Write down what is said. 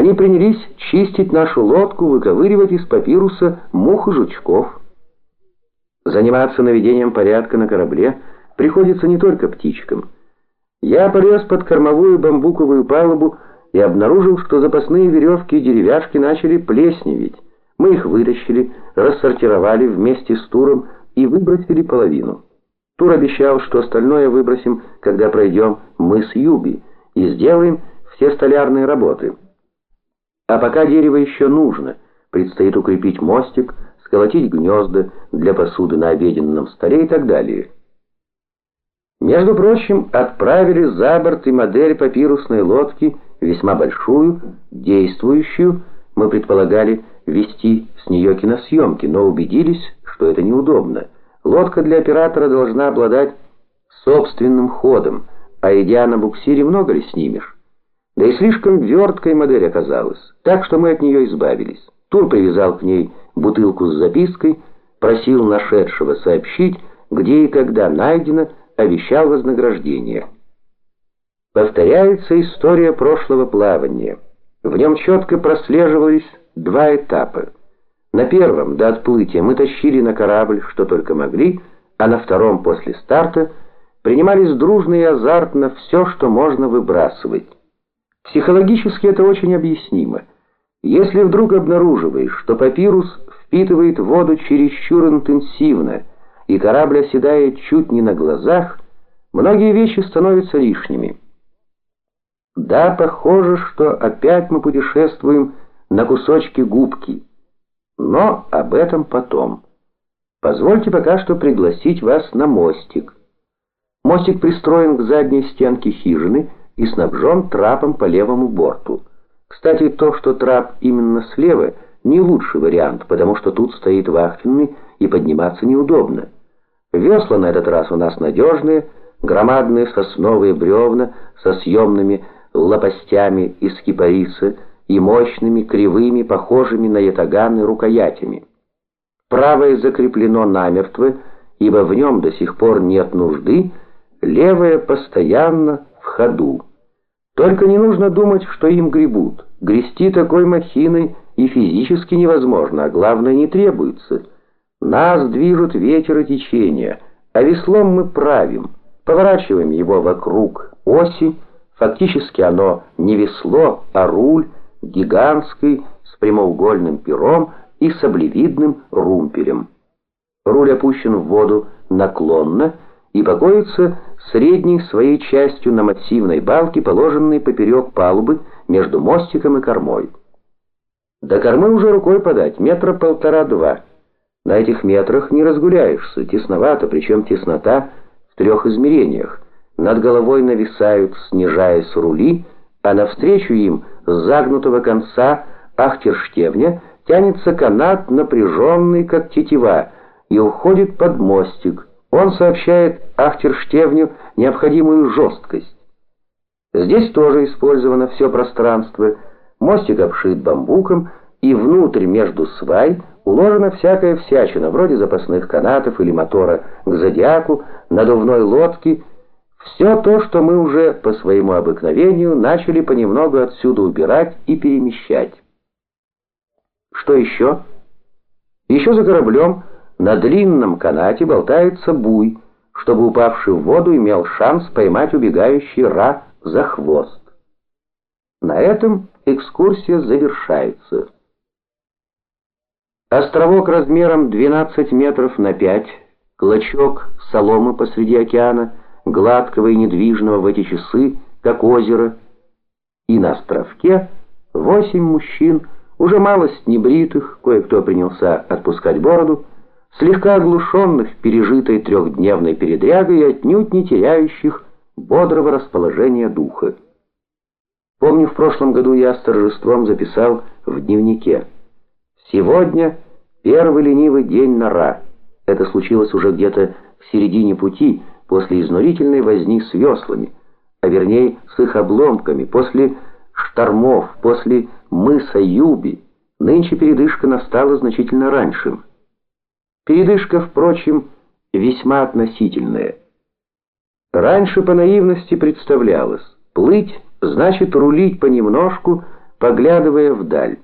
Они принялись чистить нашу лодку, выковыривать из папируса мух и жучков. Заниматься наведением порядка на корабле приходится не только птичкам. Я полез под кормовую бамбуковую палубу и обнаружил, что запасные веревки и деревяшки начали плесневеть. Мы их вытащили, рассортировали вместе с Туром и выбросили половину. Тур обещал, что остальное выбросим, когда пройдем мы с Юби, и сделаем все столярные работы. А пока дерево еще нужно, предстоит укрепить мостик, сколотить гнезда для посуды на обеденном столе и так далее. Между прочим, отправили за борт и модель папирусной лодки, весьма большую, действующую, мы предполагали вести с нее киносъемки, но убедились, что это неудобно. Лодка для оператора должна обладать собственным ходом, а идя на буксире много ли снимешь? Да и слишком верткой модель оказалась, так что мы от нее избавились. Тур привязал к ней бутылку с запиской, просил нашедшего сообщить, где и когда найдено, обещал вознаграждение. Повторяется история прошлого плавания. В нем четко прослеживались два этапа. На первом, до отплытия, мы тащили на корабль, что только могли, а на втором, после старта, принимались дружно и азартно все, что можно выбрасывать. Психологически это очень объяснимо. Если вдруг обнаруживаешь, что папирус впитывает воду чересчур интенсивно, и корабль оседает чуть не на глазах, многие вещи становятся лишними. Да, похоже, что опять мы путешествуем на кусочки губки. Но об этом потом. Позвольте пока что пригласить вас на мостик. Мостик пристроен к задней стенке хижины и снабжен трапом по левому борту. Кстати, то, что трап именно слева, не лучший вариант, потому что тут стоит вахтенный и подниматься неудобно. Весла на этот раз у нас надежные, громадные сосновые бревна со съемными лопастями из кипариса и мощными, кривыми, похожими на ятаганы рукоятями. Правое закреплено намертво, ибо в нем до сих пор нет нужды, левое постоянно в ходу. Только не нужно думать, что им гребут. Грести такой махиной и физически невозможно, а главное не требуется. Нас движут ветер и течение, а веслом мы правим, поворачиваем его вокруг оси, фактически оно не весло, а руль, гигантский, с прямоугольным пером и саблевидным румпелем. Руль опущен в воду наклонно и покоится средней своей частью на массивной балке, положенной поперек палубы между мостиком и кормой. До кормы уже рукой подать, метра полтора-два. На этих метрах не разгуляешься, тесновато, причем теснота в трех измерениях. Над головой нависают, снижаясь рули, а навстречу им с загнутого конца ахтерштевня тянется канат, напряженный, как тетива, и уходит под мостик. Он сообщает ахтерштевню необходимую жесткость. Здесь тоже использовано все пространство. Мостик обшит бамбуком, и внутрь между свай уложена всякая всячина, вроде запасных канатов или мотора к зодиаку, надувной лодки – все то, что мы уже по своему обыкновению начали понемногу отсюда убирать и перемещать. Что еще? Еще за кораблем на длинном канате болтается буй, чтобы упавший в воду имел шанс поймать убегающий ра за хвост. На этом экскурсия завершается. Островок размером 12 метров на 5, клочок соломы посреди океана – гладкого и недвижного в эти часы, как озеро, и на островке восемь мужчин, уже малость небритых, кое-кто принялся отпускать бороду, слегка оглушенных пережитой трехдневной передрягой и отнюдь не теряющих бодрого расположения духа. Помню, в прошлом году я с торжеством записал в дневнике. «Сегодня первый ленивый день нора». Это случилось уже где-то в середине пути, после изнурительной возни с веслами, а вернее с их обломками, после штормов, после мыса Юби, нынче передышка настала значительно раньше. Передышка, впрочем, весьма относительная. Раньше по наивности представлялось, плыть значит рулить понемножку, поглядывая вдаль.